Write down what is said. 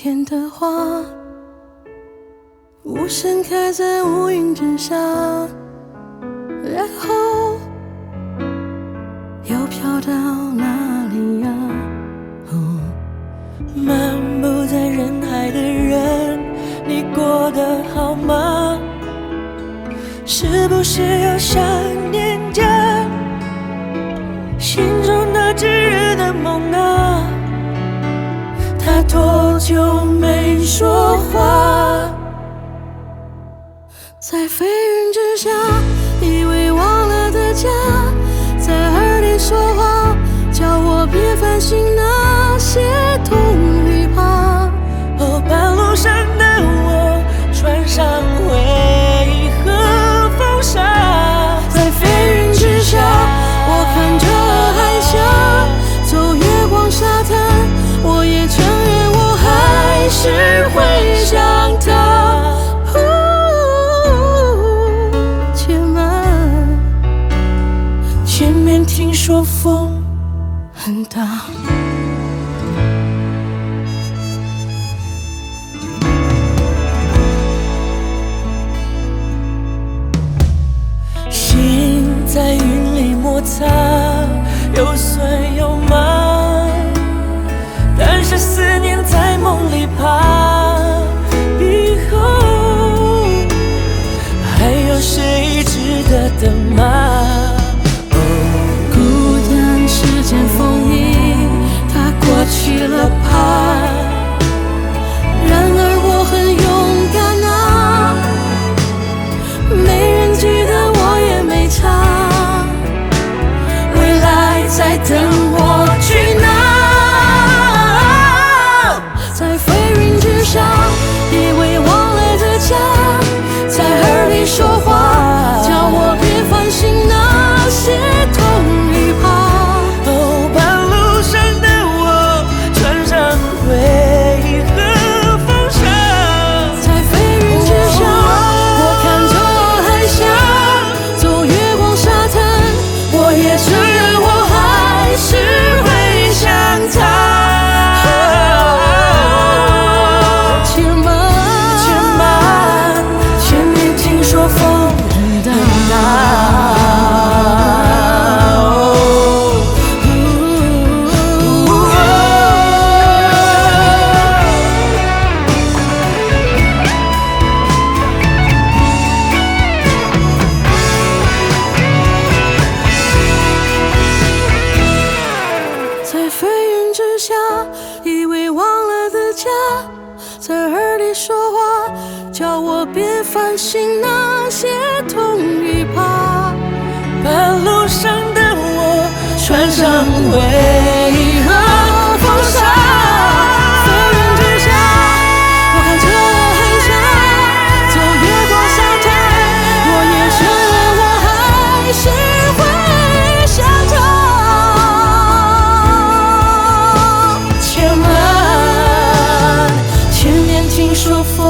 天的花无声开在乌云之下，然后又飘到哪里呀？哦，漫步在人海的人，你过得好吗？是不是又想念？多久没说话？在飞云之下很大。心在云里摩擦，又酸又麻。在飞云之下，以为忘了自家，在耳里说话，叫我别烦心啊。半路上的我穿上回忆和风沙，浮云之下，我看着海角，走月光沙滩，我也承认我还是会想他。千万，千年听说风。